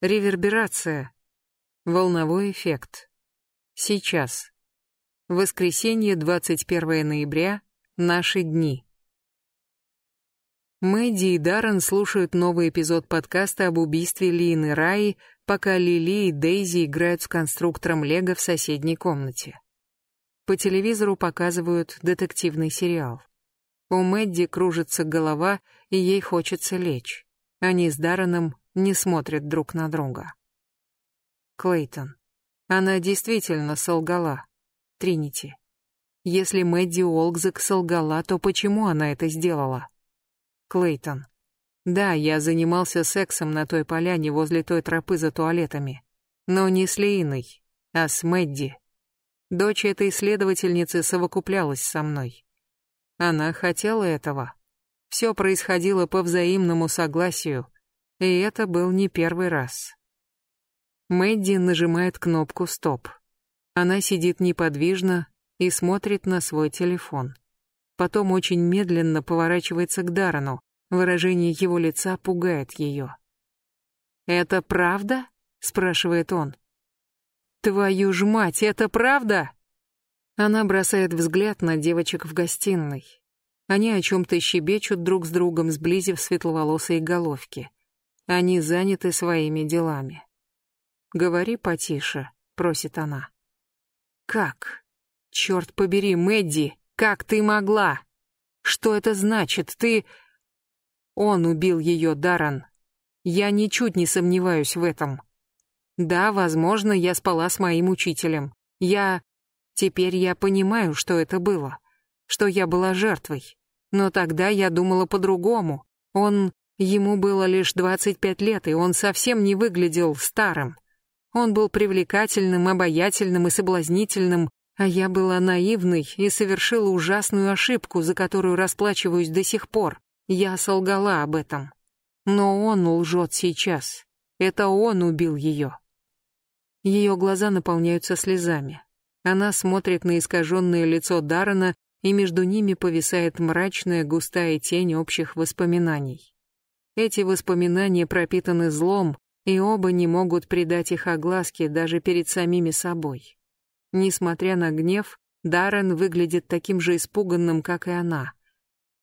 Реверберация. Волновой эффект. Сейчас. Воскресенье, 21 ноября. Наши дни. Мэдди и Даррен слушают новый эпизод подкаста об убийстве Лины Раи, пока Лили и Дейзи играют с конструктором Лего в соседней комнате. По телевизору показывают детективный сериал. У Мэдди кружится голова, и ей хочется лечь. Они с Дарреном не смотрят друг на друга. Клейтон. Она действительно солгала. Тринити. Если Мэдди Олгзек солгала, то почему она это сделала? Клейтон. Да, я занимался сексом на той поляне возле той тропы за туалетами. Но не с Лейной, а с Мэдди. Дочь этой следовательницы совокуплялась со мной. Она хотела этого. Все происходило по взаимному согласию, и это был не первый раз. Мэдди нажимает кнопку «Стоп». Она сидит неподвижно и смотрит на свой телефон. Потом очень медленно поворачивается к Дарану. Выражение его лица пугает ее. «Это правда?» — спрашивает он. «Твою ж мать, это правда?» Она бросает взгляд на девочек в гостиной. Они о чем-то щебечут друг с другом, сблизив светловолосые головки. Они заняты своими делами. «Говори потише», — просит она. «Как? Черт побери, Мэдди, как ты могла? Что это значит? Ты...» Он убил ее, Даран. Я ничуть не сомневаюсь в этом. Да, возможно, я спала с моим учителем. Я... Теперь я понимаю, что это было. Что я была жертвой. Но тогда я думала по-другому. Он... Ему было лишь 25 лет, и он совсем не выглядел старым. Он был привлекательным, обаятельным и соблазнительным, а я была наивной и совершила ужасную ошибку, за которую расплачиваюсь до сих пор. Я солгала об этом. Но он лжет сейчас. Это он убил ее. Ее глаза наполняются слезами. Она смотрит на искаженное лицо Даррена, и между ними повисает мрачная густая тень общих воспоминаний. Эти воспоминания пропитаны злом, и оба не могут придать их огласке даже перед самими собой. Несмотря на гнев, Даррен выглядит таким же испуганным, как и она.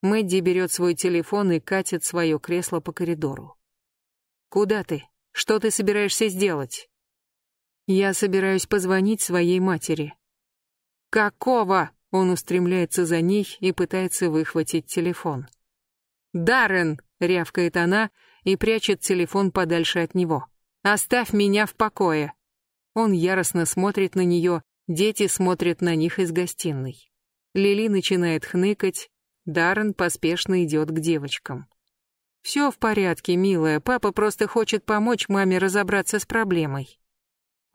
Мэдди берет свой телефон и катит свое кресло по коридору. «Куда ты? Что ты собираешься сделать?» «Я собираюсь позвонить своей матери». «Какого?» Он устремляется за ней и пытается выхватить телефон. «Даррен!» — рявкает она и прячет телефон подальше от него. «Оставь меня в покое!» Он яростно смотрит на нее, дети смотрят на них из гостиной. Лили начинает хныкать, Даррен поспешно идет к девочкам. «Все в порядке, милая, папа просто хочет помочь маме разобраться с проблемой».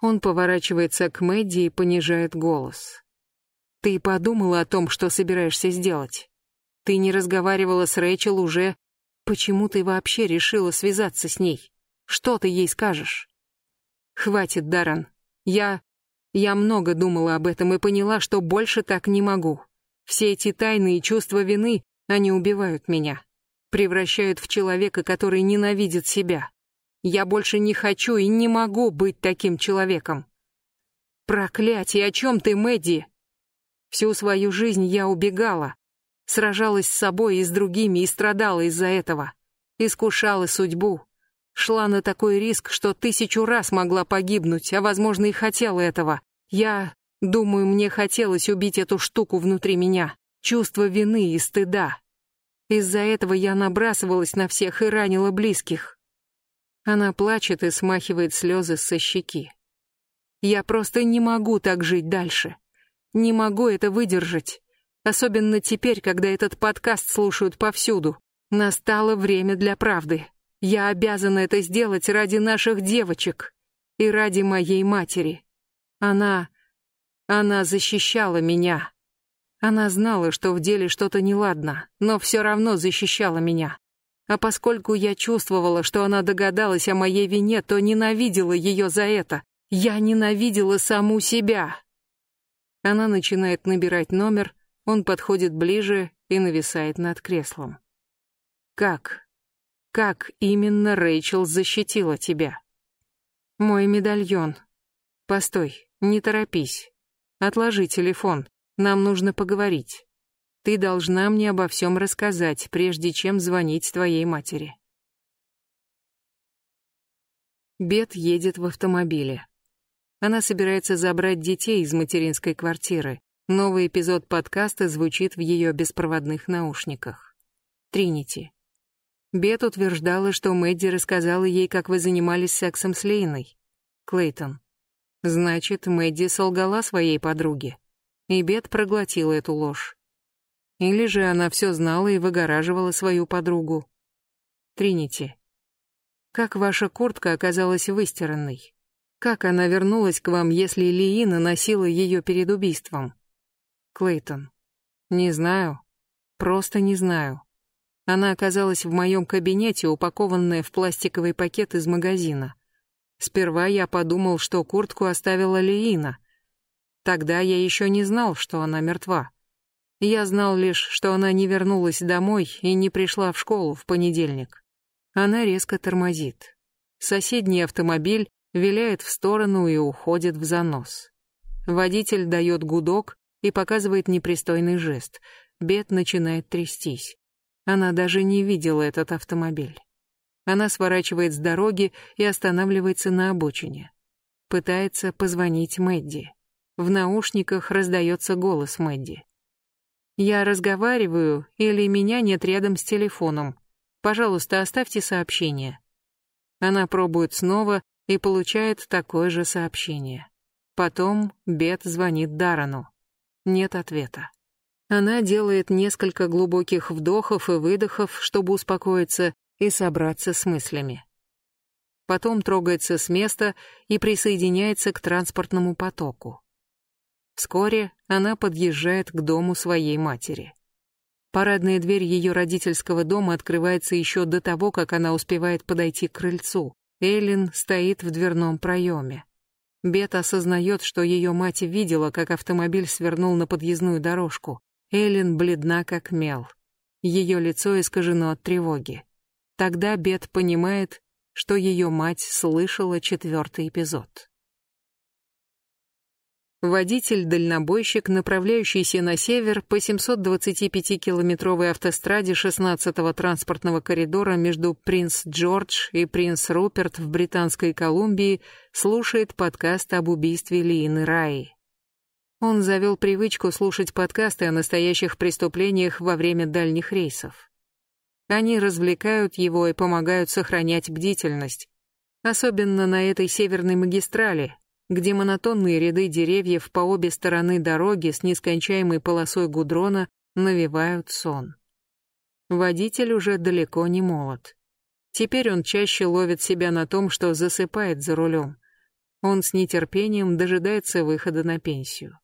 Он поворачивается к Мэдди и понижает голос. «Ты подумала о том, что собираешься сделать? Ты не разговаривала с Рэйчел уже Почему ты вообще решила связаться с ней? Что ты ей скажешь? Хватит, Даран. Я... Я много думала об этом и поняла, что больше так не могу. Все эти тайные чувства вины, они убивают меня. Превращают в человека, который ненавидит себя. Я больше не хочу и не могу быть таким человеком. Проклятие, о чем ты, Мэдди? Всю свою жизнь я убегала, Сражалась с собой и с другими и страдала из-за этого. Искушала судьбу. Шла на такой риск, что тысячу раз могла погибнуть, а, возможно, и хотела этого. Я, думаю, мне хотелось убить эту штуку внутри меня. Чувство вины и стыда. Из-за этого я набрасывалась на всех и ранила близких. Она плачет и смахивает слезы со щеки. Я просто не могу так жить дальше. Не могу это выдержать. Особенно теперь, когда этот подкаст слушают повсюду. Настало время для правды. Я обязана это сделать ради наших девочек и ради моей матери. Она... она защищала меня. Она знала, что в деле что-то неладно, но все равно защищала меня. А поскольку я чувствовала, что она догадалась о моей вине, то ненавидела ее за это. Я ненавидела саму себя. Она начинает набирать номер, он подходит ближе и нависает над креслом. Как? Как именно Рэйчел защитила тебя? Мой медальон. Постой, не торопись. Отложи телефон. Нам нужно поговорить. Ты должна мне обо всем рассказать, прежде чем звонить твоей матери. Бет едет в автомобиле. Она собирается забрать детей из материнской квартиры. Новый эпизод подкаста звучит в ее беспроводных наушниках. Тринити. Бет утверждала, что Мэдди рассказала ей, как вы занимались сексом с Лейной. Клейтон. Значит, Мэдди солгала своей подруге. И Бет проглотила эту ложь. Или же она все знала и выгораживала свою подругу. Тринити. Как ваша куртка оказалась выстиранной? Как она вернулась к вам, если Лиина носила ее перед убийством? Клейтон. Не знаю. Просто не знаю. Она оказалась в моем кабинете, упакованная в пластиковый пакет из магазина. Сперва я подумал, что куртку оставила Лиина. Тогда я еще не знал, что она мертва. Я знал лишь, что она не вернулась домой и не пришла в школу в понедельник. Она резко тормозит. Соседний автомобиль виляет в сторону и уходит в занос. Водитель дает гудок и показывает непристойный жест. Бет начинает трястись. Она даже не видела этот автомобиль. Она сворачивает с дороги и останавливается на обочине. Пытается позвонить Мэдди. В наушниках раздается голос Мэдди. «Я разговариваю, или меня нет рядом с телефоном. Пожалуйста, оставьте сообщение. Она пробует снова и получает такое же сообщение. Потом Бет звонит Дарану. Нет ответа. Она делает несколько глубоких вдохов и выдохов, чтобы успокоиться и собраться с мыслями. Потом трогается с места и присоединяется к транспортному потоку. Вскоре она подъезжает к дому своей матери. Парадная дверь ее родительского дома открывается еще до того, как она успевает подойти к крыльцу. Эллен стоит в дверном проеме. Бет осознает, что ее мать видела, как автомобиль свернул на подъездную дорожку. Эллен бледна, как мел. Ее лицо искажено от тревоги. Тогда Бет понимает, что ее мать слышала четвертый эпизод. Водитель-дальнобойщик, направляющийся на север по 725-километровой автостраде 16-го транспортного коридора между Принц Джордж и Принц Руперт в Британской Колумбии, слушает подкаст об убийстве Лиины Раи. Он завел привычку слушать подкасты о настоящих преступлениях во время дальних рейсов. Они развлекают его и помогают сохранять бдительность, особенно на этой северной магистрали, где монотонные ряды деревьев по обе стороны дороги с нескончаемой полосой гудрона навевают сон. Водитель уже далеко не молод. Теперь он чаще ловит себя на том, что засыпает за рулем. Он с нетерпением дожидается выхода на пенсию.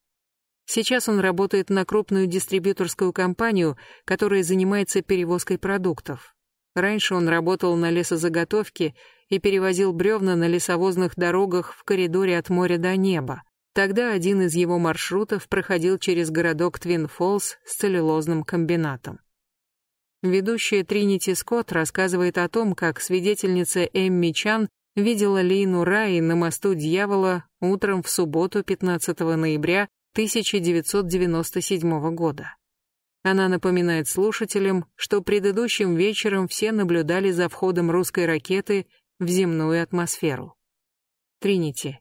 Сейчас он работает на крупную дистрибьюторскую компанию, которая занимается перевозкой продуктов. Раньше он работал на лесозаготовке и перевозил бревна на лесовозных дорогах в коридоре от моря до неба. Тогда один из его маршрутов проходил через городок Твин-Фоллс с целлюлозным комбинатом. Ведущая Тринити Скотт рассказывает о том, как свидетельница Эмми Чан видела Лейну Раи на мосту Дьявола утром в субботу 15 ноября 1997 года. Она напоминает слушателям, что предыдущим вечером все наблюдали за входом русской ракеты в земную атмосферу. Тринити.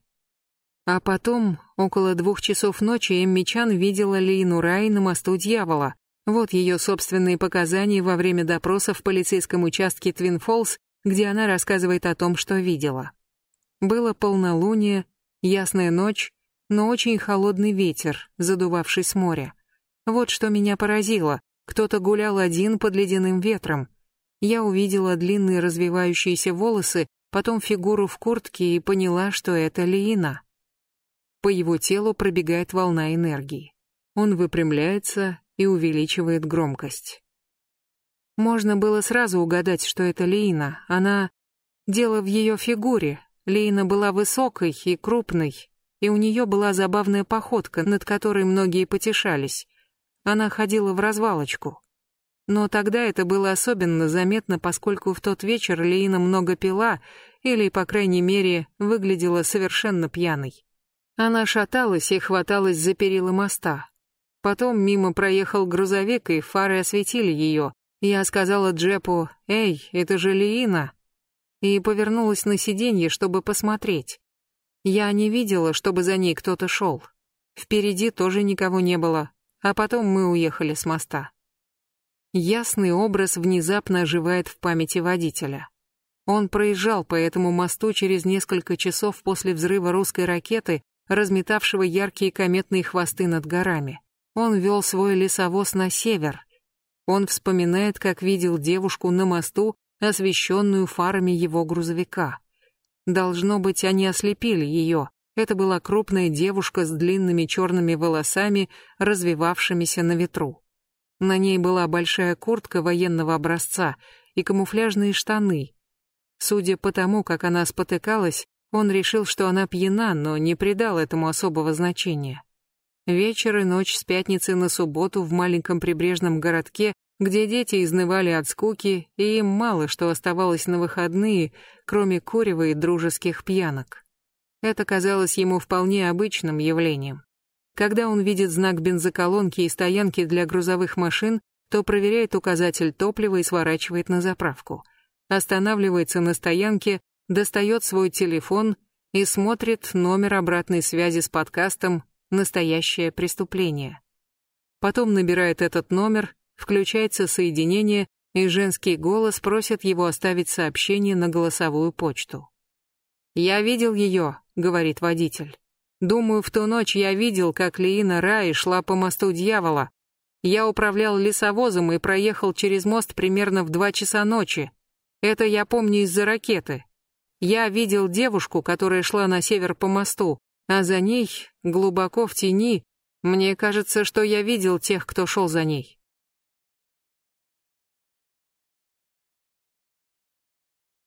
А потом, около двух часов ночи, Эмми видела Лейну Рай на мосту Дьявола. Вот ее собственные показания во время допроса в полицейском участке Твин Фолс, где она рассказывает о том, что видела. Было полнолуние, ясная ночь, но очень холодный ветер, задувавший с моря. Вот что меня поразило. Кто-то гулял один под ледяным ветром. Я увидела длинные развивающиеся волосы, потом фигуру в куртке и поняла, что это Лиина. По его телу пробегает волна энергии. Он выпрямляется и увеличивает громкость. Можно было сразу угадать, что это Лиина. Она... Дело в ее фигуре. Лиина была высокой и крупной, и у нее была забавная походка, над которой многие потешались. Она ходила в развалочку. Но тогда это было особенно заметно, поскольку в тот вечер Лиина много пила или, по крайней мере, выглядела совершенно пьяной. Она шаталась и хваталась за перила моста. Потом мимо проехал грузовик, и фары осветили ее. Я сказала Джепу «Эй, это же Лиина!» и повернулась на сиденье, чтобы посмотреть. Я не видела, чтобы за ней кто-то шел. Впереди тоже никого не было, а потом мы уехали с моста. Ясный образ внезапно оживает в памяти водителя. Он проезжал по этому мосту через несколько часов после взрыва русской ракеты, разметавшего яркие кометные хвосты над горами. Он вел свой лесовоз на север. Он вспоминает, как видел девушку на мосту, освещенную фарами его грузовика. Должно быть, они ослепили ее. Это была крупная девушка с длинными черными волосами, развивавшимися на ветру. На ней была большая куртка военного образца и камуфляжные штаны. Судя по тому, как она спотыкалась, он решил, что она пьяна, но не придал этому особого значения. Вечер и ночь с пятницы на субботу в маленьком прибрежном городке, где дети изнывали от скуки, и им мало что оставалось на выходные, кроме курева и дружеских пьянок. Это казалось ему вполне обычным явлением. Когда он видит знак бензоколонки и стоянки для грузовых машин, то проверяет указатель топлива и сворачивает на заправку. Останавливается на стоянке, достает свой телефон и смотрит номер обратной связи с подкастом настоящее преступление. Потом набирает этот номер, включается соединение, и женский голос просит его оставить сообщение на голосовую почту. «Я видел ее», — говорит водитель. «Думаю, в ту ночь я видел, как Лиина Раи шла по мосту дьявола. Я управлял лесовозом и проехал через мост примерно в два часа ночи. Это я помню из-за ракеты. Я видел девушку, которая шла на север по мосту а за ней, глубоко в тени, мне кажется, что я видел тех, кто шел за ней.